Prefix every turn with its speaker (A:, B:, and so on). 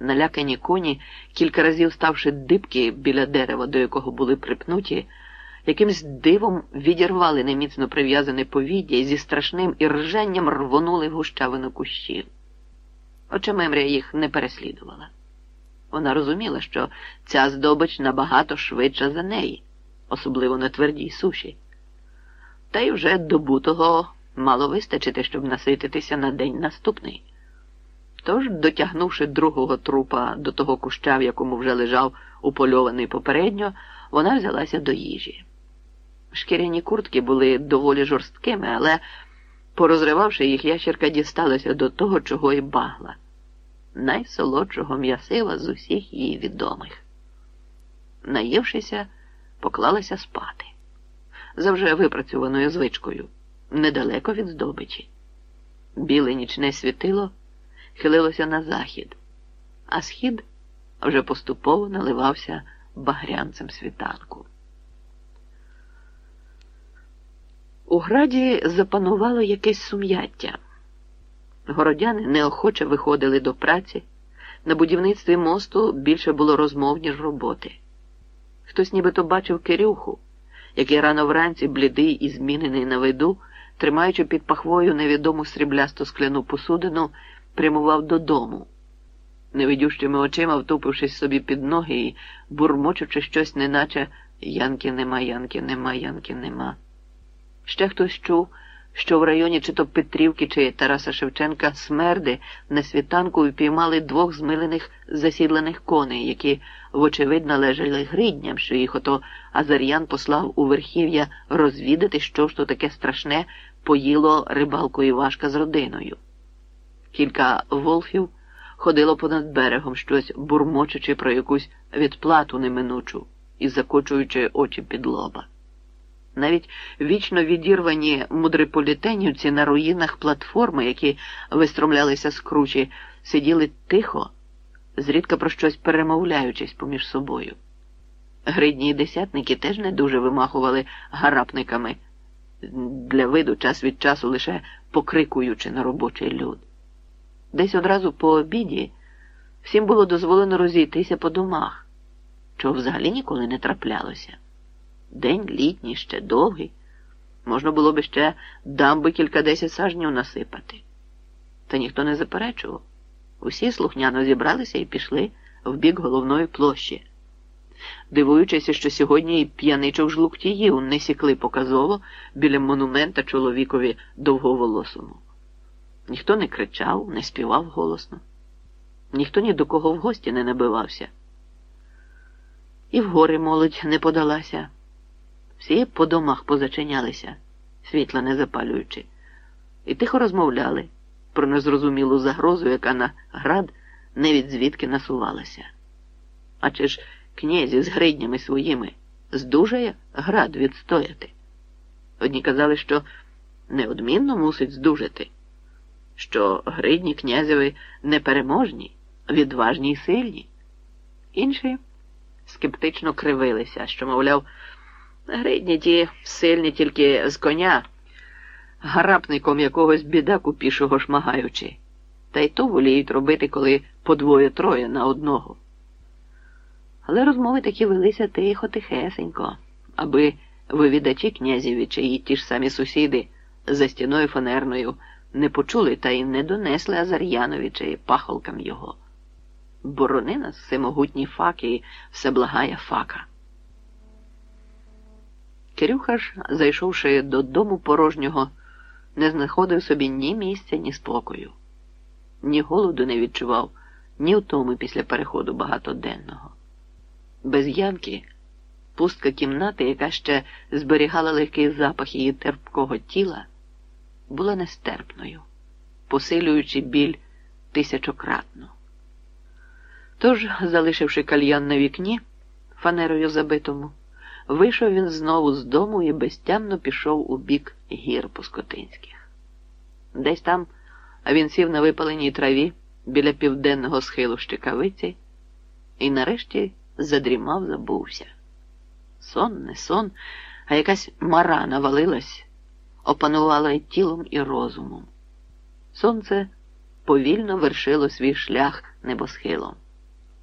A: Налякані коні, кілька разів ставши дибки біля дерева, до якого були припнуті, якимсь дивом відірвали неміцно прив'язане повіддя і зі страшним ірженням рвонули в гущавину кущів. Очемемря їх не переслідувала. Вона розуміла, що ця здобич набагато швидша за неї, особливо на твердій суші. Та й вже добутого мало вистачити, щоб насититися на день наступний. Тож, дотягнувши другого трупа до того куща, в якому вже лежав упольований попередньо, вона взялася до їжі. Шкіряні куртки були доволі жорсткими, але, порозривавши їх, ящерка дісталася до того, чого й багла найсолодшого м'ясива з усіх її відомих. Наївшися, поклалася спати за вже випрацьованою звичкою, недалеко від здобичі. Біле нічне світило хилилося на захід, а схід вже поступово наливався багрянцем світанку. У граді запанувало якесь сум'яття. Городяни неохоче виходили до праці. На будівництві мосту більше було розмов, ніж роботи. Хтось нібито бачив Кирюху, який рано вранці, блідий і змінений на виду, тримаючи під пахвою невідому сріблясту скляну посудину, прямував додому, невидющими очима втупившись собі під ноги і бурмочучи щось, неначе Янки нема, Янки нема, Янки нема. Ще хтось чув що в районі чи то Петрівки, чи Тараса Шевченка смерди на світанку впіймали двох змилених засідлених коней, які, вочевидь, належали гридням, що їх ото Азар'ян послав у верхів'я розвідати, що ж то таке страшне поїло рибалку Івашка з родиною. Кілька волфів ходило понад берегом, щось бурмочучи про якусь відплату неминучу і закочуючи очі під лоба. Навіть вічно відірвані мудриполітенівці на руїнах платформи, які вистромлялися з кручі, сиділи тихо, зрідка про щось перемовляючись поміж собою. Гридні десятники теж не дуже вимахували гарапниками, для виду час від часу лише покрикуючи на робочий люд. Десь одразу по обіді всім було дозволено розійтися по домах, чого взагалі ніколи не траплялося. День літній, ще довгий. Можна було би ще дамби кількадесят сажнів насипати. Та ніхто не заперечував. Усі слухняно зібралися і пішли в бік головної площі, дивуючися, що сьогодні і п'яничок жлуктіїв не сікли показово біля монумента чоловікові довговолосому. Ніхто не кричав, не співав голосно, ніхто ні до кого в гості не набивався. І в гори молодь не подалася. Всі по домах позачинялися, світла не запалюючи, і тихо розмовляли про незрозумілу загрозу, яка на град не від звідки насувалася. А чи ж князі з гриднями своїми здужає град відстояти? Одні казали, що неодмінно мусить здужати, що гридні князеві непереможні, відважні й сильні. Інші скептично кривилися, що, мовляв, Гридні ті сильні тільки з коня, гарапником якогось бідаку пішого шмагаючи, та й то воліють робити, коли по двоє-троє на одного. Але розмови такі велися тихо, тихесенько, аби вивідачі князіві чи і ті ж самі сусіди за стіною фанерною не почули та й не донесли Азар'янові чи пахолкам його. Борони нас всемогутні факи і всеблагая фака. Кирюха ж, зайшовши додому порожнього, не знаходив собі ні місця, ні спокою, ні голоду не відчував, ні втоми після переходу багатоденного. Без янки пустка кімнати, яка ще зберігала легкий запах її терпкого тіла, була нестерпною, посилюючи біль тисячократно. Тож, залишивши кальян на вікні, фанерою забитому, Вийшов він знову з дому і безтямно пішов у бік гір Пускотинських. Десь там він сів на випаленій траві біля південного схилу щекавиці і нарешті задрімав, забувся. Сон, не сон, а якась мара навалилась, опанувала і тілом, і розумом. Сонце повільно вершило свій шлях небосхилом.